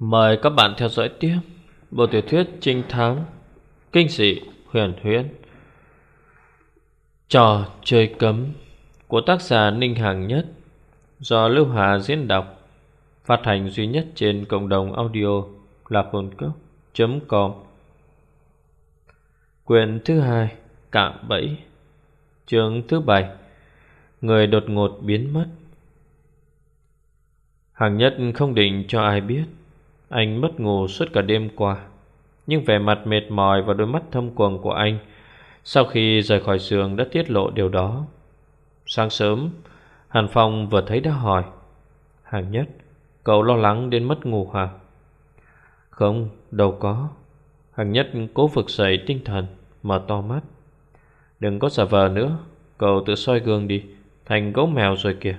Mời các bạn theo dõi tiếp Bộ tiểu thuyết trinh thám, Kinh dị huyền huyễn, Trò chơi cấm Của tác giả Ninh Hàng Nhất Do Lưu Hà diễn đọc, Phát hành duy nhất trên cộng đồng audio Là hồn cốc.com Quyền thứ hai, Cạm bẫy, Chương thứ bảy, Người đột ngột biến mất. Hàng nhất không định cho ai biết anh mất ngủ suốt cả đêm qua, Nhưng vẻ mặt mệt mỏi và đôi mắt thâm quầng của anh Sau khi rời khỏi giường đã tiết lộ điều đó. Sáng sớm, Hàn Phong vừa thấy đã hỏi Hàng nhất, Cậu lo lắng đến mất ngủ hả? Không, đâu có. Hàng nhất cố vực dậy tinh thần, Mở to mắt. Đừng có giả vờ nữa, Cậu tự soi gương đi, Thành gấu mèo rồi kìa.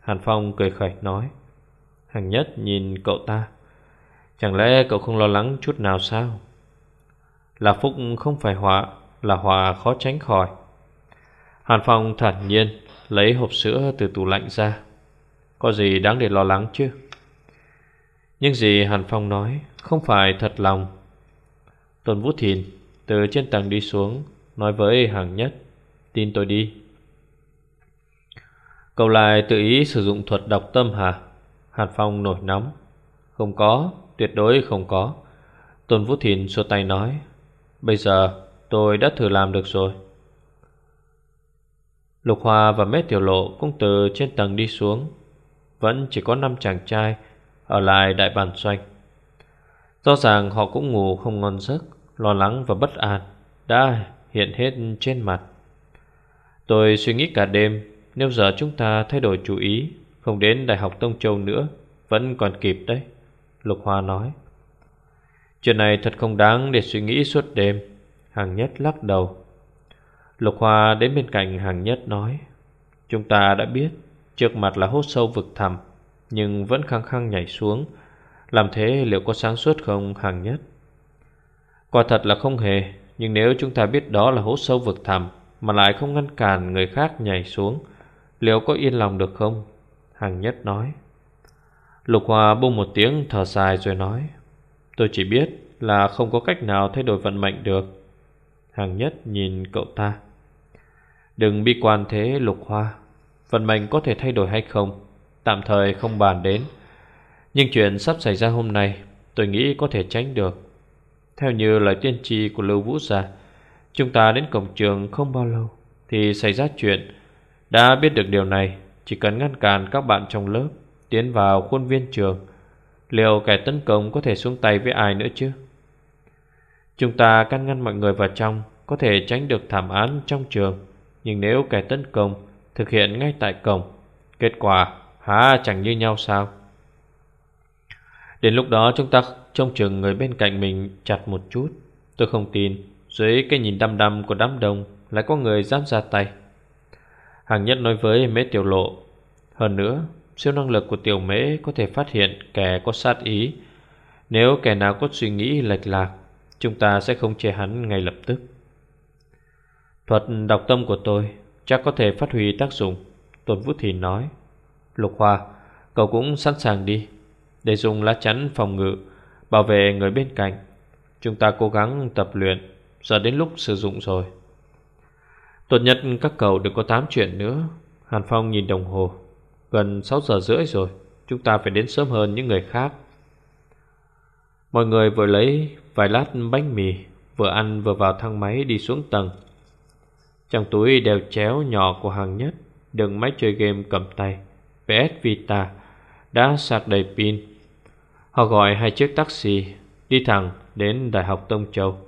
Hàn Phong cười khẩy nói. Hàng nhất nhìn cậu ta Chẳng lẽ cậu không lo lắng chút nào sao? Là phúc không phải họa Là họa khó tránh khỏi. Hàn Phong thản nhiên Lấy hộp sữa từ tủ lạnh ra. Có gì đáng để lo lắng chứ? Nhưng gì Hàn Phong nói Không phải thật lòng. Tôn Vũ Thìn Từ trên tầng đi xuống Nói với hàng nhất Tin tôi đi. Cậu lại tự ý sử dụng thuật đọc tâm hả? Hàn Phong nổi nóng. Không có, tuyệt đối không có. Tôn Vũ Thìn xua tay nói, Bây giờ tôi đã thử làm được rồi. Lục Hoa và Mết Tiểu Lộ cũng từ trên tầng đi xuống. Vẫn chỉ có năm chàng trai Ở lại đại bàn xoanh Rõ ràng họ cũng ngủ không ngon giấc, Lo lắng và bất an Đã hiện hết trên mặt. Tôi suy nghĩ cả đêm, Nếu giờ chúng ta thay đổi chủ ý, Không đến Đại học Tông Châu nữa, Vẫn còn kịp đấy. Lục Hoa nói. Chuyện này thật không đáng để suy nghĩ suốt đêm. Hàng nhất lắc đầu. Lục Hoa đến bên cạnh hàng nhất nói, Chúng ta đã biết, Trước mặt là hốt sâu vực thẳm, Nhưng vẫn khăng khăng nhảy xuống. Làm thế liệu có sáng suốt không, hàng nhất? Quả thật là không hề, Nhưng nếu chúng ta biết đó là hố sâu vực thẳm, Mà lại không ngăn cản người khác nhảy xuống, Liệu có yên lòng được không? Hàng nhất nói. Lục Hoa buông một tiếng thở dài rồi nói, Tôi chỉ biết là không có cách nào thay đổi vận mệnh được. Hàng nhất nhìn cậu ta, Đừng bi quan thế, Lục Hoa. Vận mệnh có thể thay đổi hay không, Tạm thời không bàn đến. Nhưng chuyện sắp xảy ra hôm nay, Tôi nghĩ có thể tránh được. Theo như lời tiên tri của Lưu Vũ Gia, Chúng ta đến cổng trường không bao lâu Thì xảy ra chuyện. Đã biết được điều này, Chỉ cần ngăn cản các bạn trong lớp Tiến vào khuôn viên trường. Liệu kẻ tấn công có thể xuống tay với ai nữa chứ? Chúng ta can ngăn mọi người vào trong, Có thể tránh được thảm án trong trường. Nhưng nếu kẻ tấn công Thực hiện ngay tại cổng, Kết quả há chẳng như nhau sao? Đến lúc đó chúng ta trông chừng người bên cạnh mình chặt một chút. Tôi không tin, Dưới cái nhìn đăm đăm của đám đông Lại có người dám ra tay. Hàng nhất nói với mế tiểu lộ, Hơn nữa Siêu năng lực của tiểu mễ có thể phát hiện kẻ có sát ý. Nếu kẻ nào có suy nghĩ lệch lạc Chúng ta sẽ không che hắn ngay lập tức. Thuật đọc tâm của tôi chắc có thể phát huy tác dụng Tôn Vũ Thìn nói. Lục Hoa, cậu cũng sẵn sàng đi. Để dùng lá chắn phòng ngự Bảo vệ người bên cạnh Chúng ta cố gắng tập luyện Giờ đến lúc sử dụng rồi. Tốt nhất các cậu đừng có tám chuyện nữa. Hàn Phong nhìn đồng hồ. Gần 6 giờ rưỡi rồi, Chúng ta phải đến sớm hơn những người khác. Mọi người vừa lấy vài lát bánh mì, Vừa ăn vừa vào thang máy đi xuống tầng. Trong túi đeo chéo nhỏ của hàng nhất, Đựng máy chơi game cầm tay PS Vita, Đã sạc đầy pin. Họ gọi hai chiếc taxi Đi thẳng đến Đại học Tông Châu.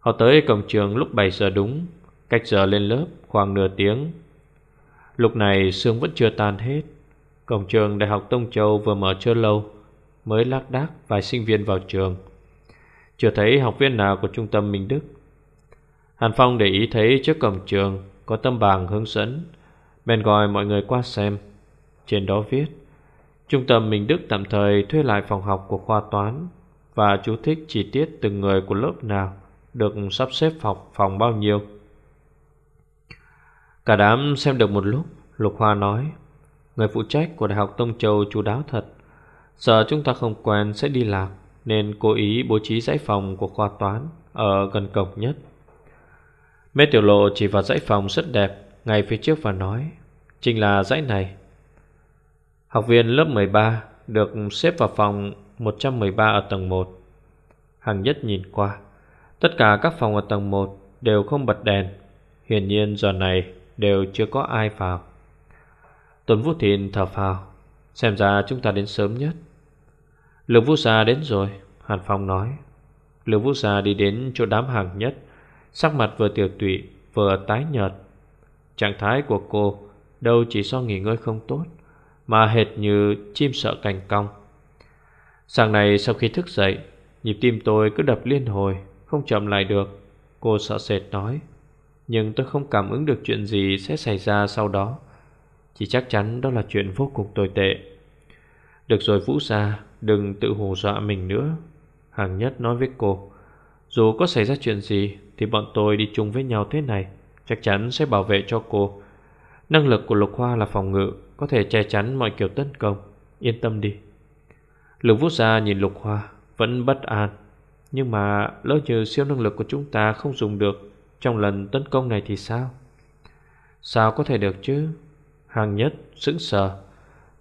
Họ tới cổng trường lúc 7 giờ đúng, Cách giờ lên lớp khoảng nửa tiếng. Lúc này sương vẫn chưa tan hết. Cổng trường Đại học Tông Châu vừa mở chưa lâu, Mới lác đác vài sinh viên vào trường. Chưa thấy học viên nào của trung tâm Minh Đức. Hàn Phong để ý thấy trước cổng trường Có tâm bảng hướng dẫn, Bèn gọi mọi người qua xem. Trên đó viết, Trung tâm Minh Đức tạm thời thuê lại phòng học của khoa toán Và chú thích chi tiết từng người của lớp nào Được sắp xếp học phòng bao nhiêu. Cả đám xem được một lúc, Lục Hoa nói, Người phụ trách của Đại học Tông Châu chú đáo thật. Sợ chúng ta không quen sẽ đi lạc Nên cố ý bố trí dãy phòng của khoa toán Ở gần cổng nhất. Mê tiểu lộ chỉ vào dãy phòng rất đẹp, Ngay phía trước và nói, Chính là dãy này. Học viên lớp 13 Được xếp vào phòng 113 ở tầng 1 Hàng nhất nhìn qua, Tất cả các phòng ở tầng 1 Đều không bật đèn. Hiển nhiên giờ này đều chưa có ai vào. Tuấn Vũ Thìn thở phào, Xem ra chúng ta đến sớm nhất. Lục Vũ Sa đến rồi, Hàn Phong nói. Lục Vũ Sa đi đến chỗ đám hàng nhất, Sắc mặt vừa tiểu tụy, Vừa tái nhợt. Trạng thái của cô Đâu chỉ do nghỉ ngơi không tốt, Mà hệt như chim sợ cành cong. Sáng nay sau khi thức dậy, Nhịp tim tôi cứ đập liên hồi, Không chậm lại được, Cô sợ sệt nói. Nhưng tôi không cảm ứng được chuyện gì sẽ xảy ra sau đó. Chỉ chắc chắn đó là chuyện vô cùng tồi tệ. Được rồi, Vũ Sa Đừng tự hù dọa mình nữa. Hàng nhất nói với cô, Dù có xảy ra chuyện gì Thì bọn tôi đi chung với nhau thế này, Chắc chắn sẽ bảo vệ cho cô. Năng lực của Lục Hoa là phòng ngự, Có thể che chắn mọi kiểu tấn công. Yên tâm đi. Lục Vũ Sa nhìn Lục Hoa, Vẫn bất an. Nhưng mà lỡ như siêu năng lực của chúng ta không dùng được trong lần tấn công này thì sao? Sao có thể được chứ? Hàng nhất sững sờ.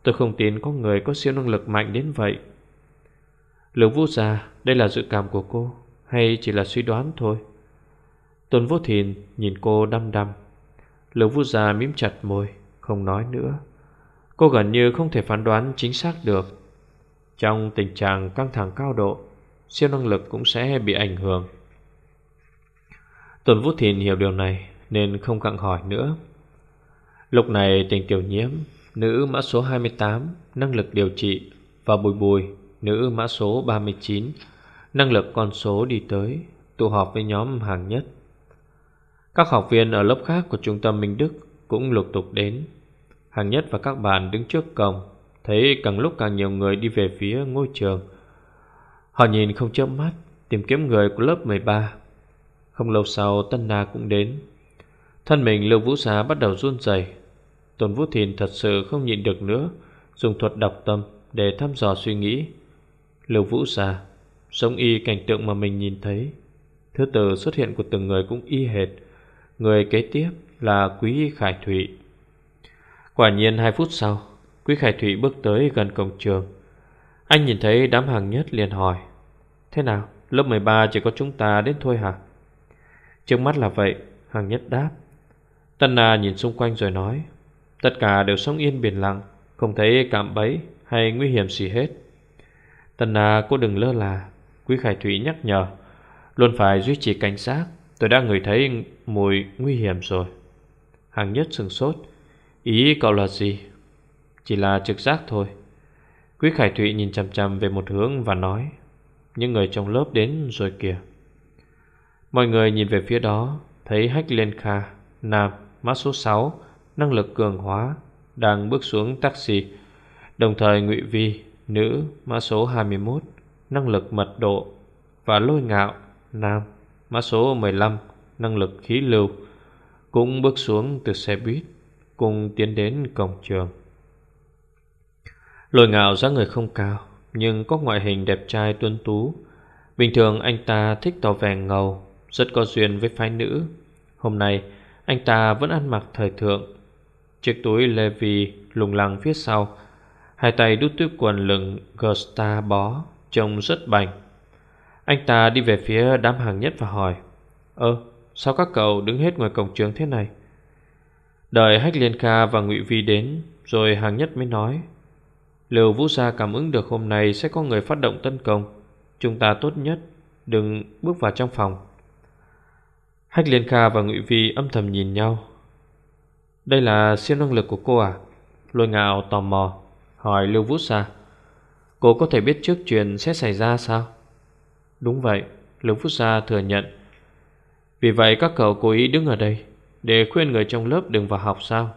Tôi không tin có người có siêu năng lực mạnh đến vậy. Lục Vũ Gia, Đây là dự cảm của cô, Hay chỉ là suy đoán thôi? Tôn Vô Thìn nhìn cô đăm đăm. Lục Vũ Gia mím chặt môi, Không nói nữa. Cô gần như không thể phán đoán chính xác được. Trong tình trạng căng thẳng cao độ, Siêu năng lực cũng sẽ bị ảnh hưởng. Tôn Vũ Thìn hiểu điều này, Nên không cặn hỏi nữa. Lúc này tình tiểu nhiễm, Nữ mã số 28 Năng lực điều trị, Và bùi bùi, Nữ mã số 39 Năng lực con số đi tới, Tụ họp với nhóm hàng nhất. Các học viên ở lớp khác của trung tâm Minh Đức Cũng lục tục đến. Hàng nhất và các bạn đứng trước cổng, Thấy càng lúc càng nhiều người đi về phía ngôi trường. Họ nhìn không chớp mắt, Tìm kiếm người của lớp 13 không lâu sau, Tân Na cũng đến. Thân mình Lưu Vũ Xá bắt đầu run rẩy. Tôn Vũ Thìn thật sự không nhịn được nữa, Dùng thuật đọc tâm để thăm dò suy nghĩ. Lưu Vũ Xá, Sống y cảnh tượng mà mình nhìn thấy. Thứ tự xuất hiện của từng người cũng y hệt. Người kế tiếp là Quý Khải Thụy. Quả nhiên hai phút sau, Quý Khải Thụy bước tới gần cổng trường. Anh nhìn thấy đám hàng nhất liền hỏi, Thế nào, lớp 13 chỉ có chúng ta đến thôi hả? Trước mắt là vậy Hàng nhất đáp. Tân Na nhìn xung quanh rồi nói, Tất cả đều sống yên biển lặng, Không thấy cảm bẫy hay nguy hiểm gì hết. Tân Na cô đừng lơ là, Quý Khải Thủy nhắc nhở, Luôn phải duy trì cảnh giác, Tôi đã ngửi thấy mùi nguy hiểm rồi. Hàng nhất sừng sốt, Ý cậu là gì? Chỉ là trực giác thôi. Quý Khải Thụy nhìn chằm chằm về một hướng và nói, Những người trong lớp đến rồi kìa. Mọi người nhìn về phía đó Thấy Hách Liên Kha Nam, mã số 6 Năng lực cường hóa Đang bước xuống taxi. Đồng thời Ngụy Vi, nữ, mã số 21 Năng lực mật độ Và lôi ngạo, nam, mã số 15 Năng lực khí lưu Cũng bước xuống từ xe buýt Cùng tiến đến cổng trường. Lôi ngạo dáng người không cao Nhưng có ngoại hình đẹp trai tuân tú. Bình thường anh ta thích tỏ vẻ ngầu rất có duyên với phái nữ. Hôm nay, anh ta vẫn ăn mặc thời thượng. Chiếc túi Levi lùng lẳng phía sau, Hai tay đút túi quần lửng Gusta bó, Trông rất bành Anh ta đi về phía đám hàng nhất và hỏi, Ơ, sao các cậu đứng hết ngoài cổng trường thế này? Đợi Hách Liên Kha và Ngụy Vi đến, Rồi hàng nhất mới nói Liều Vũ Gia cảm ứng được hôm nay Sẽ có người phát động tấn công. Chúng ta tốt nhất Đừng bước vào trong phòng. Hách Liên Kha và Ngụy Vi âm thầm nhìn nhau. Đây là siêu năng lực của cô à? Lôi ngạo tò mò, Hỏi Lưu Vũ Sa. Cô có thể biết trước chuyện sẽ xảy ra sao? Đúng vậy, Lưu Vũ Sa thừa nhận. Vì vậy các cậu cố ý đứng ở đây Để khuyên người trong lớp đừng vào học sao?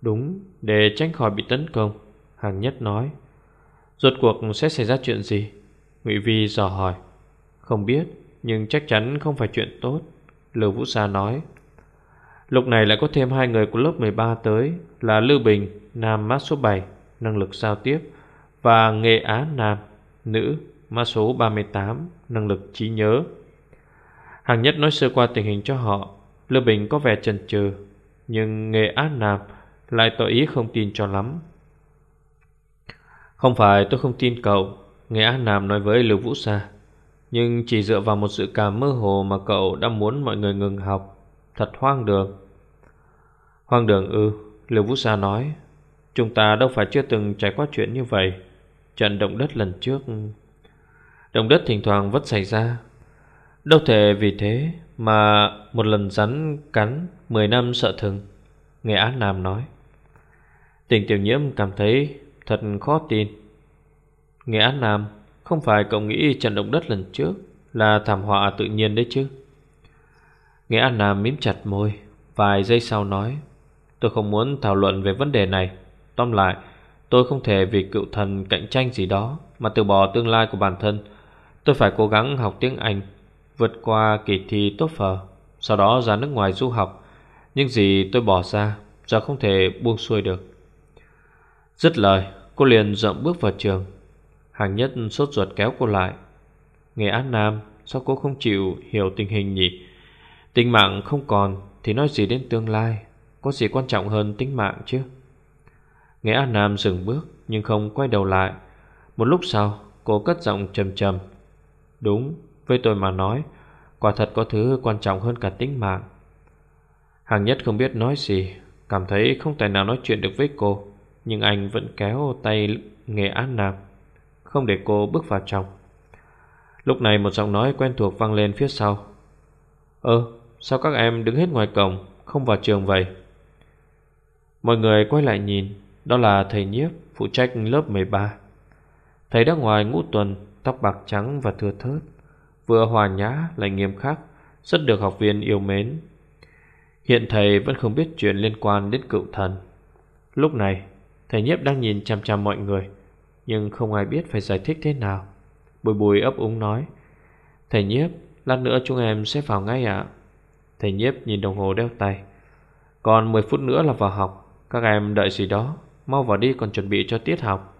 Đúng, Để tránh khỏi bị tấn công, Hàng nhất nói. Rốt cuộc sẽ xảy ra chuyện gì? Ngụy Vi dò hỏi. Không biết, Nhưng chắc chắn không phải chuyện tốt. Lưu Vũ Sa nói. Lúc này lại có thêm hai người của lớp 13 tới, Là Lưu Bình, Nam mát số 7 Năng lực giao tiếp, Và Nghệ Á Nam, Nữ Mã số 38 Năng lực trí nhớ. Hàng nhất nói sơ qua tình hình cho họ, Lưu Bình có vẻ chần chừ, Nhưng Nghệ Á Nam Lại tỏ ý không tin cho lắm. Không phải tôi không tin cậu, Nghệ Á Nam nói với Lưu Vũ Sa. Nhưng chỉ dựa vào một sự cảm mơ hồ Mà cậu đã muốn mọi người ngừng học. Thật hoang đường. Hoang đường ư? Lưu Vũ Sa nói. Chúng ta đâu phải chưa từng trải qua chuyện như vậy. Trận động đất lần trước. Động đất thỉnh thoảng vẫn xảy ra. Đâu thể vì thế Mà một lần rắn cắn 10 năm sợ thừng, Nghệ Án Nam nói. Tình tiểu nhiễm cảm thấy Thật khó tin. Nghệ Án Nam không phải cậu nghĩ trận động đất lần trước Là thảm họa tự nhiên đấy chứ? Nghĩa An Nam mím chặt môi, Vài giây sau nói, Tôi không muốn thảo luận về vấn đề này. Tóm lại, Tôi không thể vì cựu thần cạnh tranh gì đó Mà từ bỏ tương lai của bản thân. Tôi phải cố gắng học tiếng Anh, Vượt qua kỳ thi tốt phở, Sau đó ra nước ngoài du học. Nhưng gì tôi bỏ ra, Giờ không thể buông xuôi được. Dứt lời, Cô liền dậm bước vào trường. Hàng nhất sốt ruột kéo cô lại. Nghệ An Nam, Sao cô không chịu hiểu tình hình nhỉ? Tính mạng không còn, Thì nói gì đến tương lai? Có gì quan trọng hơn tính mạng chứ? Nghệ An Nam dừng bước, Nhưng không quay đầu lại. Một lúc sau, cô cất giọng trầm trầm. Đúng, với tôi mà nói, Quả thật có thứ quan trọng hơn cả tính mạng. Hàng nhất không biết nói gì, Cảm thấy không thể nào nói chuyện được với cô, Nhưng anh vẫn kéo tay Nghệ An Nam. Không để cô bước vào trong. Lúc này một giọng nói quen thuộc vang lên phía sau. Ơ, sao các em đứng hết ngoài cổng, Không vào trường vậy? Mọi người quay lại nhìn, đó là thầy nhiếp, phụ trách lớp 13 Thầy đã ngoài ngũ tuần, Tóc bạc trắng và thưa thớt. Vừa hòa nhã lại nghiêm khắc, Rất được học viên yêu mến. Hiện thầy vẫn không biết chuyện liên quan đến cựu thần. Lúc này, Thầy nhiếp đang nhìn chăm chăm mọi người. Nhưng không ai biết phải giải thích thế nào. Bùi bùi ấp úng nói, Thầy nhiếp, Lát nữa chúng em sẽ vào ngay ạ. Thầy nhiếp nhìn đồng hồ đeo tay, Còn 10 phút nữa là vào học. Các em đợi gì đó, Mau vào đi còn chuẩn bị cho tiết học.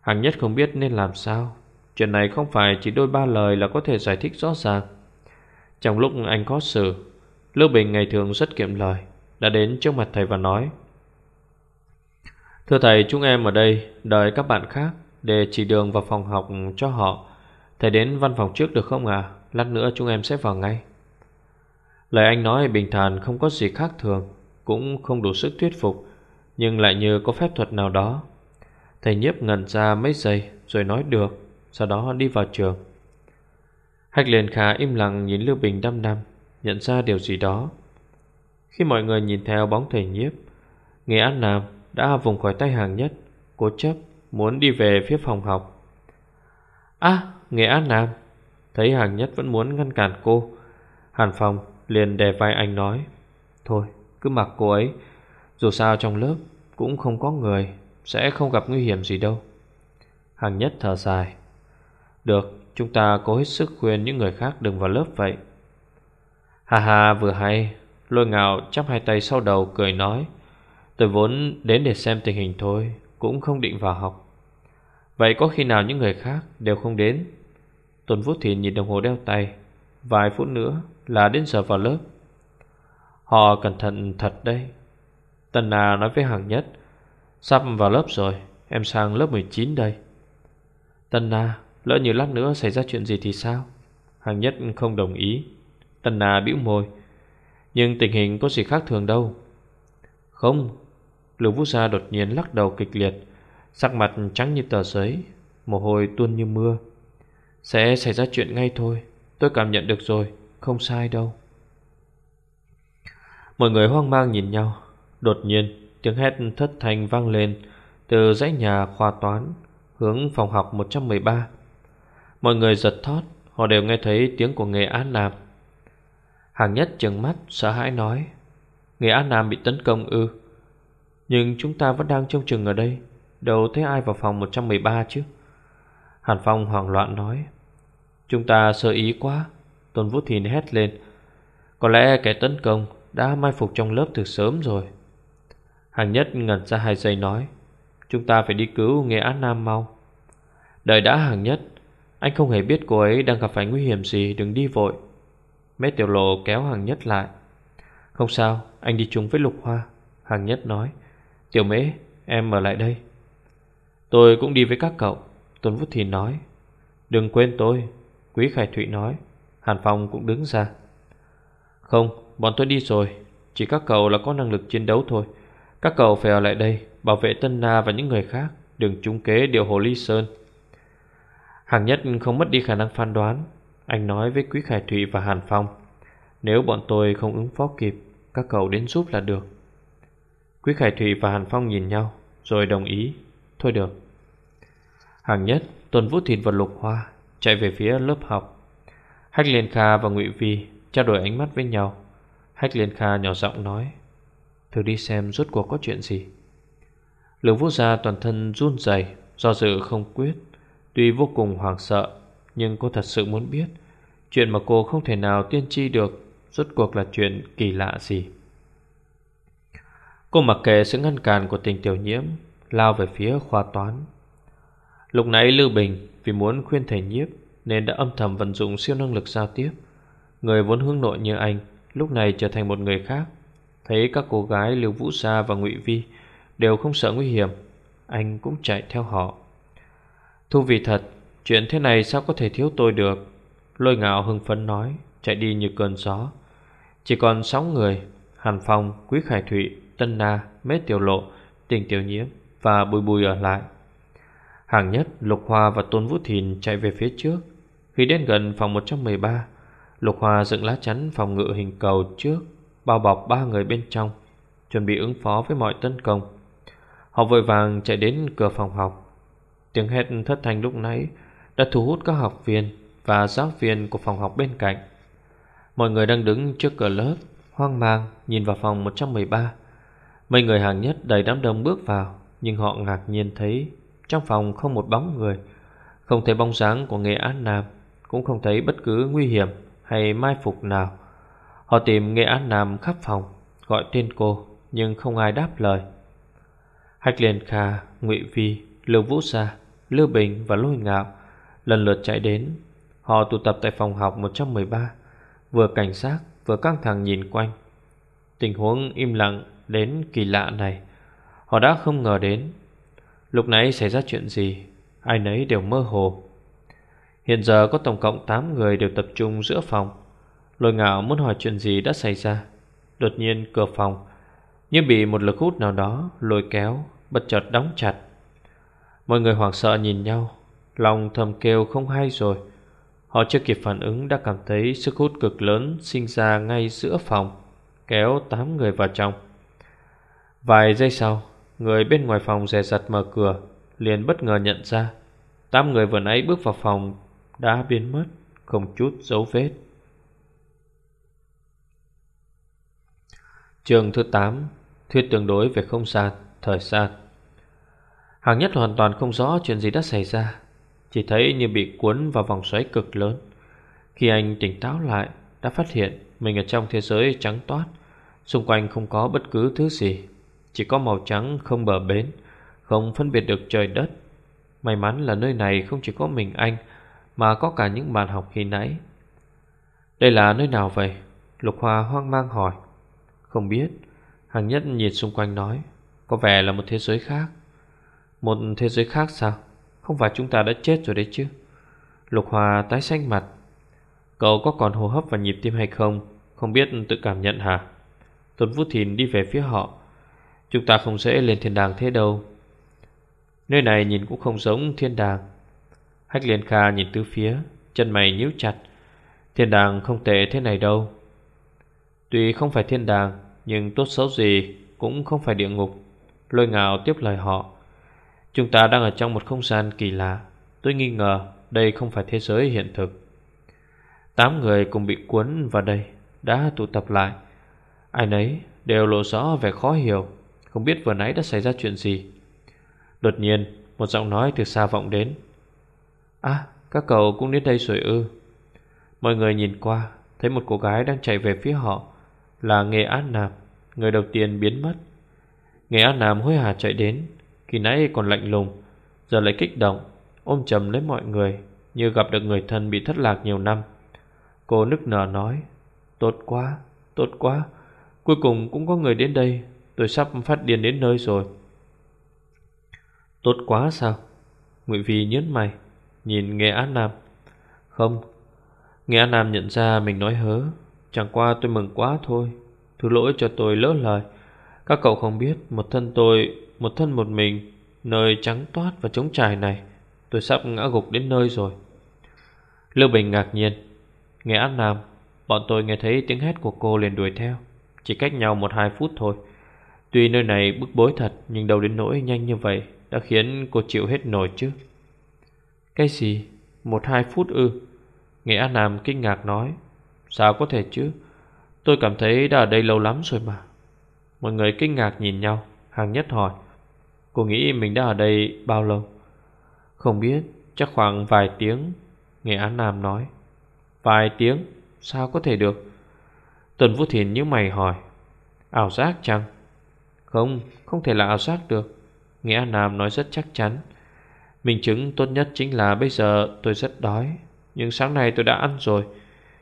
Hằng nhất không biết nên làm sao. Chuyện này không phải chỉ đôi ba lời là có thể giải thích rõ ràng. Trong lúc anh có sự, Lưu Bình ngày thường rất kiệm lời, Đã đến trước mặt thầy và nói Thưa thầy, chúng em ở đây Đợi các bạn khác Để chỉ đường vào phòng học cho họ. Thầy đến văn phòng trước được không à Lát nữa chúng em sẽ vào ngay. Lời anh nói bình thản không có gì khác thường, Cũng không đủ sức thuyết phục, nhưng lại như có phép thuật nào đó. Thầy nhiếp ngẩn ra mấy giây Rồi nói được, Sau đó đi vào trường. Hách liền khá im lặng nhìn Lưu Bình đăm đăm, Nhận ra điều gì đó. Khi mọi người nhìn theo bóng thầy nhiếp Nghệ An Nam đã vùng khỏi tay hàng nhất. Cố chấp muốn đi về phía phòng học. À Nghệ An Nam Thấy hàng nhất vẫn muốn ngăn cản cô. Hàn Phong liền đè vai anh nói, Thôi, cứ mặc cô ấy. Dù sao trong lớp cũng không có người, Sẽ không gặp nguy hiểm gì đâu. Hàng nhất thở dài, Được, chúng ta cố hết sức khuyên những người khác đừng vào lớp vậy. Hà hà vừa hay. Lôi ngạo chắp hai tay sau đầu cười nói Tôi vốn đến để xem tình hình thôi, Cũng không định vào học. Vậy có khi nào những người khác đều không đến? Tuần Vũ Thị nhìn đồng hồ đeo tay, Vài phút nữa là đến giờ vào lớp. Họ cẩn thận thật đây Tần Na nói với Hàng Nhất, Sắp vào lớp rồi, Em sang lớp 19 đây. Tần Na, Lỡ như lát nữa xảy ra chuyện gì thì sao? Hàng Nhất không đồng ý. Tần Na bĩu môi, Nhưng tình hình có gì khác thường đâu. Không Lưu Vũ Gia đột nhiên lắc đầu kịch liệt, Sắc mặt trắng như tờ giấy, Mồ hôi tuôn như mưa. Sẽ xảy ra chuyện ngay thôi, Tôi cảm nhận được rồi, Không sai đâu. Mọi người hoang mang nhìn nhau, Đột nhiên tiếng hét thất thanh vang lên Từ dãy nhà khoa toán Hướng phòng học 113 Mọi người giật thót, Họ đều nghe thấy tiếng của Nghệ An Nam. Hàng nhất trừng mắt, sợ hãi nói Nghệ An Nam bị tấn công ư? Nhưng chúng ta vẫn đang trông chừng ở đây. Đâu thấy ai vào phòng 113 chứ? Hàn Phong hoảng loạn nói. Chúng ta sơ ý quá. Tôn Vũ Thìn hét lên. Có lẽ kẻ tấn công đã mai phục trong lớp từ sớm rồi. Hàng nhất ngẩn ra hai giây nói. Chúng ta phải đi cứu Nghệ An Nam mau. Đợi đã, hàng nhất. Anh không hề biết cô ấy đang gặp phải nguy hiểm gì, Đừng đi vội. Mét tiểu lộ kéo hàng nhất lại. Không sao, anh đi chung với lục hoa, Hàng nhất nói. Tiểu mễ, em ở lại đây. Tôi cũng đi với các cậu, Tuấn Vũ Thìn nói. Đừng quên tôi, Quý Khải Thụy nói, Hàn Phong cũng đứng ra. Không, bọn tôi đi rồi, Chỉ các cậu là có năng lực chiến đấu thôi. Các cậu phải ở lại đây, Bảo vệ Tân Na và những người khác, Đừng trúng kế điều Hồ Ly Sơn. Hàng nhất không mất đi khả năng phán đoán. Anh nói với Quý Khải Thụy và Hàn Phong, Nếu bọn tôi không ứng phó kịp, Các cậu đến giúp là được. Quý Khải Thụy và Hàn Phong nhìn nhau, Rồi đồng ý. Thôi được. Hàng nhất Tuần Vũ Thìn và Lục Hoa Chạy về phía lớp học. Hách Liên Kha và Ngụy Vi Trao đổi ánh mắt với nhau. Hách Liên Kha nhỏ giọng nói, Thử đi xem rốt cuộc có chuyện gì. Lương Vũ Gia toàn thân run rẩy, Do dự không quyết. Tuy vô cùng hoảng sợ, Nhưng cô thật sự muốn biết Chuyện mà cô không thể nào tiên tri được, Rốt cuộc là chuyện kỳ lạ gì. Cô mặc kệ sự ngăn cản của tình tiểu nhiễm Lao về phía khoa toán. Lúc nãy Lưu Bình Vì muốn khuyên thầy nhiếp Nên đã âm thầm vận dụng siêu năng lực giao tiếp. Người vốn hướng nội như anh Lúc này trở thành một người khác. Thấy các cô gái Lưu Vũ Sa và Ngụy Vi Đều không sợ nguy hiểm Anh cũng chạy theo họ. Thu vì thật Chuyện thế này sao có thể thiếu tôi được? Lôi ngạo hưng phấn nói Chạy đi như cơn gió. Chỉ còn 6 người Hàn Phong, Quý Khải Thụy, Tân Na, Mết Tiểu Lộ Tình Tiểu Nhiễm và Bùi Bùi ở lại. Hàng nhất Lục Hoa và Tôn Vũ Thìn chạy về phía trước. Khi đến gần phòng 113 Lục Hoa dựng lá chắn phòng ngự hình cầu trước Bao bọc ba người bên trong Chuẩn bị ứng phó với mọi tấn công. Họ vội vàng chạy đến cửa phòng học. Tiếng hét thất thanh lúc nãy Đã thu hút các học viên Và giáo viên của phòng học bên cạnh. Mọi người đang đứng trước cửa lớp Hoang mang nhìn vào phòng 113 Mấy người hàng nhất đầy đám đông bước vào Nhưng họ ngạc nhiên thấy Trong phòng không một bóng người Không thấy bóng dáng của Nghệ An Nam Cũng không thấy bất cứ nguy hiểm Hay mai phục nào Họ tìm Nghệ An Nam khắp phòng Gọi tên cô Nhưng không ai đáp lời hạch Liên Kha, Ngụy Vi, Lưu Vũ Sa, Lưu Bình và Lôi Ngạo lần lượt chạy đến. Họ tụ tập tại phòng học 113, vừa cảnh sát vừa căng thẳng nhìn quanh. Tình huống im lặng đến kỳ lạ này, họ đã không ngờ đến. Lúc nãy xảy ra chuyện gì, ai nấy đều mơ hồ. Hiện giờ có tổng cộng 8 người đều tập trung giữa phòng. Lôi ngạo muốn hỏi chuyện gì đã xảy ra. Đột nhiên cửa phòng như bị một lực hút nào đó lôi kéo bất chợt đóng chặt. Mọi người hoảng sợ nhìn nhau, lòng thầm kêu không hay rồi. Họ chưa kịp phản ứng đã cảm thấy sức hút cực lớn sinh ra ngay giữa phòng, kéo tám người vào trong. Vài giây sau, người bên ngoài phòng dè dặt mở cửa, liền bất ngờ nhận ra tám người vừa nãy bước vào phòng đã biến mất, không chút dấu vết. Trường thứ 8 Thuyết tương đối về không gian, thời gian. Hàng nhất hoàn toàn không rõ chuyện gì đã xảy ra Chỉ thấy như bị cuốn vào vòng xoáy cực lớn. Khi anh tỉnh táo lại Đã phát hiện mình ở trong thế giới trắng toát Xung quanh không có bất cứ thứ gì. Chỉ có màu trắng không bờ bến, Không phân biệt được trời đất. May mắn là nơi này không chỉ có mình anh, Mà có cả những bạn học khi nãy. Đây là nơi nào vậy? Lục Hoa hoang mang hỏi. Không biết. Hàng nhất nhìn xung quanh nói, Có vẻ là một thế giới khác. Một thế giới khác sao? Không phải chúng ta đã chết rồi đấy chứ. Lục Hòa tái xanh mặt. Cậu có còn hô hấp và nhịp tim hay không? Không biết tự cảm nhận hả? Tuấn Vũ Thìn đi về phía họ. Chúng ta không dễ lên thiên đàng thế đâu. Nơi này nhìn cũng không giống thiên đàng. Hách Liên Kha nhìn tứ phía, Chân mày nhíu chặt. Thiên đàng không tệ thế này đâu. Tuy không phải thiên đàng, nhưng tốt xấu gì cũng không phải địa ngục. Lôi ngạo tiếp lời họ. Chúng ta đang ở trong một không gian kỳ lạ. Tôi nghi ngờ đây không phải thế giới hiện thực. Tám người cùng bị cuốn vào đây, Đã tụ tập lại. Ai nấy đều lộ rõ vẻ khó hiểu. Không biết vừa nãy đã xảy ra chuyện gì. Đột nhiên Một giọng nói từ xa vọng đến. À các cậu cũng đến đây rồi ư? Mọi người nhìn qua Thấy một cô gái đang chạy về phía họ là Nghệ An Nam Người đầu tiên biến mất. Nghệ An Nam hối hả chạy đến Khi nãy còn lạnh lùng Giờ lại kích động Ôm chầm lấy mọi người Như gặp được người thân bị thất lạc nhiều năm. Cô nức nở nói Tốt quá, tốt quá Cuối cùng cũng có người đến đây Tôi sắp phát điên đến nơi rồi. Tốt quá sao? Ngụy Vi nhớn mày, Nhìn Nghệ an Nam. Không Nghệ an Nam nhận ra mình nói hớ. Chẳng qua tôi mừng quá thôi. Thứ lỗi cho tôi lỡ lời. Các cậu không biết Một thân tôi, Một thân một mình, Nơi trắng toát và trống trải này, Tôi sắp ngã gục đến nơi rồi. Lưu Bình ngạc nhiên. Nghe An Nam, Bọn tôi nghe thấy tiếng hét của cô liền đuổi theo. Chỉ cách nhau một hai phút thôi. Tuy nơi này bức bối thật, Nhưng đâu đến nỗi nhanh như vậy Đã khiến cô chịu hết nổi chứ. Cái gì? Một hai phút ư? Nghệ An Nam kinh ngạc nói. Sao có thể chứ? Tôi cảm thấy đã ở đây lâu lắm rồi mà. Mọi người kinh ngạc nhìn nhau, Hàng nhất hỏi. Cô nghĩ mình đã ở đây bao lâu? Không biết, Chắc khoảng vài tiếng, Nghệ an Nam nói. Vài tiếng? Sao có thể được? Tuần Vũ Thiền như mày hỏi. Ảo giác chăng? Không Không thể là ảo giác được. Nghệ Nam nói rất chắc chắn. Minh chứng tốt nhất chính là bây giờ tôi rất đói, Nhưng sáng nay tôi đã ăn rồi.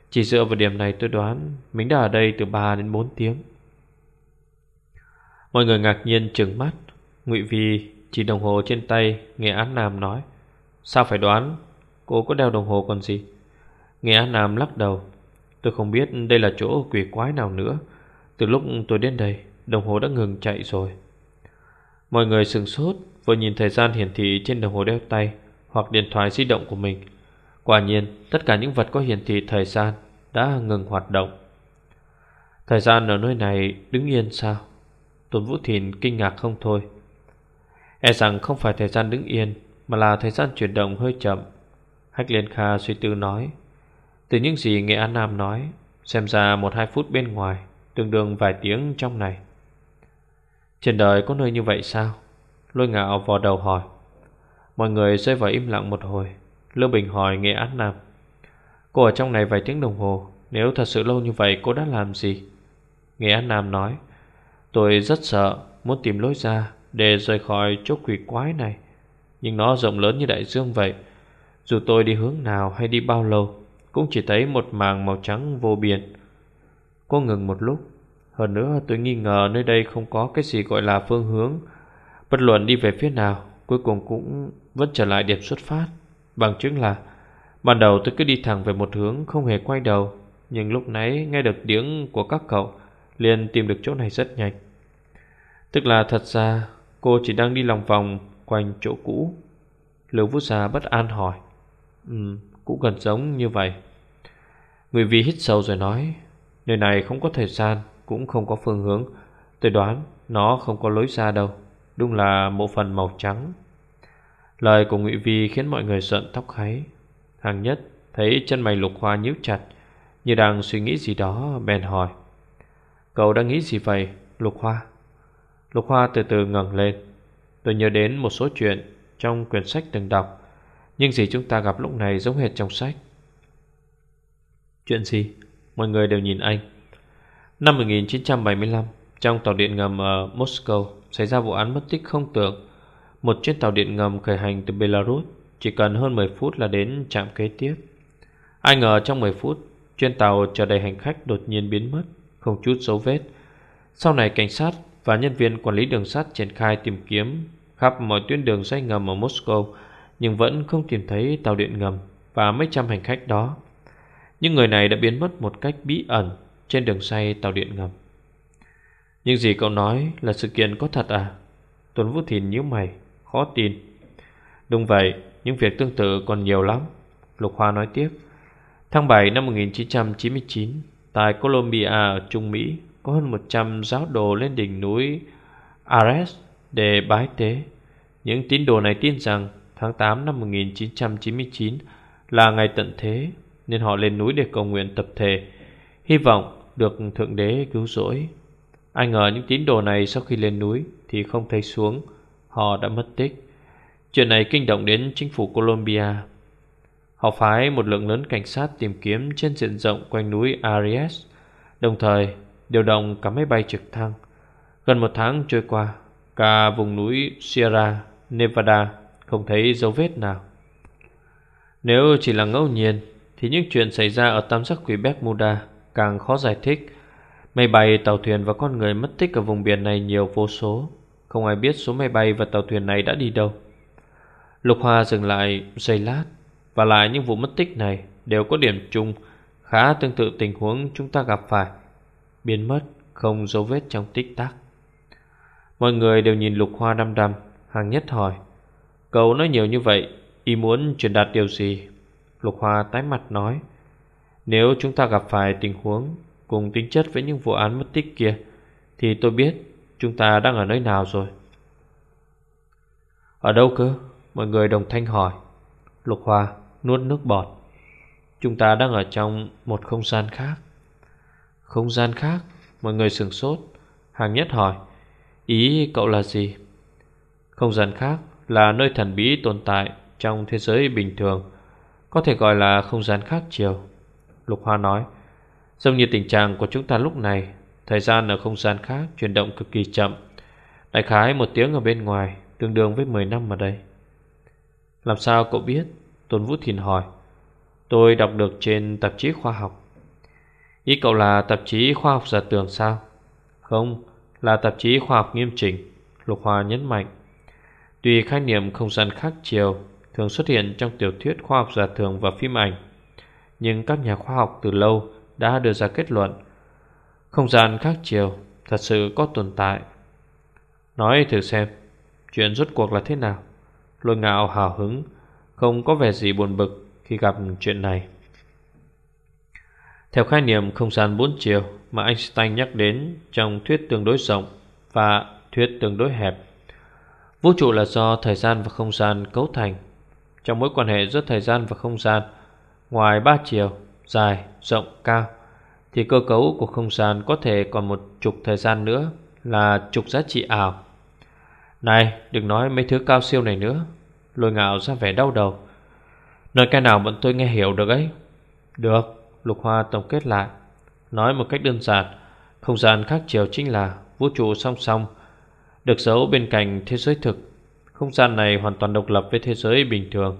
Chỉ dựa vào điểm này tôi đoán Mình đã ở đây từ 3 đến 4 tiếng. Mọi người ngạc nhiên trừng mắt. Ngụy Vi chỉ đồng hồ trên tay Nghệ Án Nam nói, Sao phải đoán? Cô có đeo đồng hồ còn gì? Nghệ Án Nam lắc đầu, Tôi không biết đây là chỗ quỷ quái nào nữa. Từ lúc tôi đến đây Đồng hồ đã ngừng chạy rồi. Mọi người sừng sốt, Vừa nhìn thời gian hiển thị trên đồng hồ đeo tay Hoặc điện thoại di động của mình. Quả nhiên, tất cả những vật có hiển thị thời gian Đã ngừng hoạt động. Thời gian ở nơi này đứng yên sao? Tuấn Vũ Thìn kinh ngạc không thôi. E rằng không phải thời gian đứng yên, Mà là thời gian chuyển động hơi chậm. Hách Liên Kha suy tư nói, Từ những gì Nghệ An Nam nói, Xem ra một hai phút bên ngoài, Tương đương vài tiếng trong này. Trên đời có nơi như vậy sao Lôi ngạo vò đầu hỏi Mọi người rơi vào im lặng một hồi Lưu Bình hỏi Nghệ An Nam Cô ở trong này vài tiếng đồng hồ Nếu thật sự lâu như vậy cô đã làm gì Nghệ An Nam nói Tôi rất sợ Muốn tìm lối ra để rời khỏi chỗ quỷ quái này. Nhưng nó rộng lớn như đại dương vậy. Dù tôi đi hướng nào hay đi bao lâu, cũng chỉ thấy một màng màu trắng vô biên. Cô ngừng một lúc. Hơn nữa tôi nghi ngờ nơi đây không có cái gì gọi là phương hướng. Bất luận đi về phía nào, cuối cùng cũng vẫn trở lại điểm xuất phát. Bằng chứng là ban đầu tôi cứ đi thẳng về một hướng không hề quay đầu. Nhưng lúc nãy nghe được tiếng của các cậu liền tìm được chỗ này rất nhanh. Tức là thật ra Cô chỉ đang đi lòng vòng quanh chỗ cũ Lưu Vũ Gia bất an hỏi Ừ, cũng gần giống như vậy Người Vi hít sâu rồi nói Nơi này không có thời gian cũng không có phương hướng. Tôi đoán nó không có lối ra đâu, Đúng là một phần màu trắng. Lời của Ngụy Vi khiến mọi người sợn tóc háy Hàng nhất thấy chân mày lục hoa nhíu chặt, Như đang suy nghĩ gì đó, bèn hỏi, Cậu đang nghĩ gì vậy, Lục hoa? Lục Hoa từ từ ngẩng lên. Tôi nhớ đến một số chuyện Trong quyển sách từng đọc, Nhưng gì chúng ta gặp lúc này giống hệt trong sách. Chuyện gì? Mọi người đều nhìn anh. Năm 1975 Trong tàu điện ngầm ở Moscow Xảy ra vụ án mất tích không tưởng. Một chuyến tàu điện ngầm khởi hành từ Belarus, Chỉ cần hơn 10 phút là đến trạm kế tiếp. Ai ngờ trong 10 phút, Chuyến tàu chở đầy hành khách đột nhiên biến mất, Không chút dấu vết. Sau này cảnh sát và nhân viên quản lý đường sắt triển khai tìm kiếm khắp mọi tuyến đường dây ngầm ở Moscow, nhưng vẫn không tìm thấy tàu điện ngầm và mấy trăm hành khách đó. Những người này đã biến mất một cách bí ẩn trên đường say tàu điện ngầm. Nhưng gì cậu nói là sự kiện có thật à? Tuấn Vũ Thìn nhíu mày, khó tin. Đúng vậy, những việc tương tự còn nhiều lắm. Lục Hoa nói tiếp. Tháng 7 năm 1999, tại Colombia ở Trung Mỹ có hơn 100 giáo đồ lên đỉnh núi Ares để bái tế. Những tín đồ này tin rằng tháng 8 năm 1999 là ngày tận thế nên họ lên núi để cầu nguyện tập thể, hy vọng được Thượng Đế cứu rỗi. Ai ngờ những tín đồ này sau khi lên núi thì không thấy xuống, họ đã mất tích. Chuyện này kinh động đến chính phủ Colombia. Họ phái một lượng lớn cảnh sát tìm kiếm trên diện rộng quanh núi Arias, đồng thời điều động cả máy bay trực thăng. Gần một tháng trôi qua, Cả vùng núi Sierra Nevada Không thấy dấu vết nào Nếu chỉ là ngẫu nhiên Thì những chuyện xảy ra ở tam giác quỷ Bermuda Càng khó giải thích. Máy bay, tàu thuyền và con người mất tích ở vùng biển này nhiều vô số. Không ai biết số máy bay và tàu thuyền này đã đi đâu. Lục Hoa dừng lại giây lát Và lại những vụ mất tích này đều có điểm chung Khá tương tự tình huống chúng ta gặp phải. Biến mất không dấu vết trong tích tắc. Mọi người đều nhìn Lục Hoa đăm đăm Hàng nhất hỏi Cậu nói nhiều như vậy Ý muốn truyền đạt điều gì? Lục Hoa tái mặt nói nếu chúng ta gặp phải tình huống Cùng tính chất với những vụ án mất tích kia, Thì tôi biết Chúng ta đang ở nơi nào rồi. Ở đâu cơ? Mọi người đồng thanh hỏi. Lục Hoa nuốt nước bọt. Chúng ta đang ở trong một không gian khác. Không gian khác? Mọi người sửng sốt. Hàng nhất hỏi. Ý cậu là gì? Không gian khác là nơi thần bí tồn tại Trong thế giới bình thường. Có thể gọi là không gian khác chiều. Lục Hoa nói, Giống như tình trạng của chúng ta lúc này, Thời gian ở không gian khác chuyển động cực kỳ chậm. Đại khái một tiếng ở bên ngoài, Tương đương với 10 năm ở đây. Làm sao cậu biết? Tôn Vũ Thìn hỏi. Tôi đọc được trên tạp chí khoa học. Ý cậu là tạp chí khoa học giả tưởng sao? Không, Là tạp chí khoa học nghiêm chỉnh, Lục Hoa nhấn mạnh. Tuy khái niệm không gian khác chiều Thường xuất hiện trong tiểu thuyết khoa học giả tưởng và phim ảnh nhưng các nhà khoa học từ lâu Đã đưa ra kết luận, Không gian khác chiều Thật sự có tồn tại. Nói thử xem, Chuyện rốt cuộc là thế nào? Lôi ngạo hào hứng, Không có vẻ gì buồn bực khi gặp chuyện này. Theo khái niệm không gian bốn chiều Mà Einstein nhắc đến Trong thuyết tương đối rộng Và thuyết tương đối hẹp, Vũ trụ là do thời gian và không gian cấu thành. Trong mối quan hệ giữa thời gian và không gian Ngoài ba chiều Dài, rộng, cao Thì cơ cấu của không gian có thể còn một chục thời gian nữa Là trục giá trị ảo. Này đừng nói mấy thứ cao siêu này nữa. Lôi ngạo ra vẻ đau đầu. Nói cái nào bọn tôi nghe hiểu được ấy? Được Lục Hoa tổng kết lại. Nói một cách đơn giản Không gian khác chiều chính là vũ trụ song song Được giấu bên cạnh thế giới thực. Không gian này hoàn toàn độc lập với thế giới bình thường.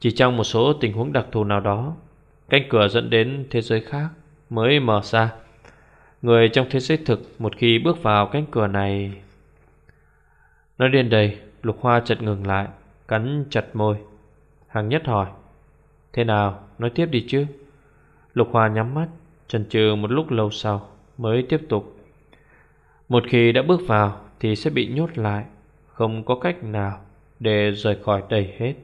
Chỉ trong một số tình huống đặc thù nào đó, Cánh cửa dẫn đến thế giới khác Mới mở ra. Người trong thế giới thực Một khi bước vào cánh cửa này, Nói đến đây, Lục Hoa chợt ngừng lại, Cắn chặt môi. Hàng nhất hỏi, Thế nào? Nói tiếp đi chứ. Lục Hoa nhắm mắt, Chần chừ một lúc lâu sau, Mới tiếp tục. Một khi đã bước vào Thì sẽ bị nhốt lại, Không có cách nào để rời khỏi đây hết.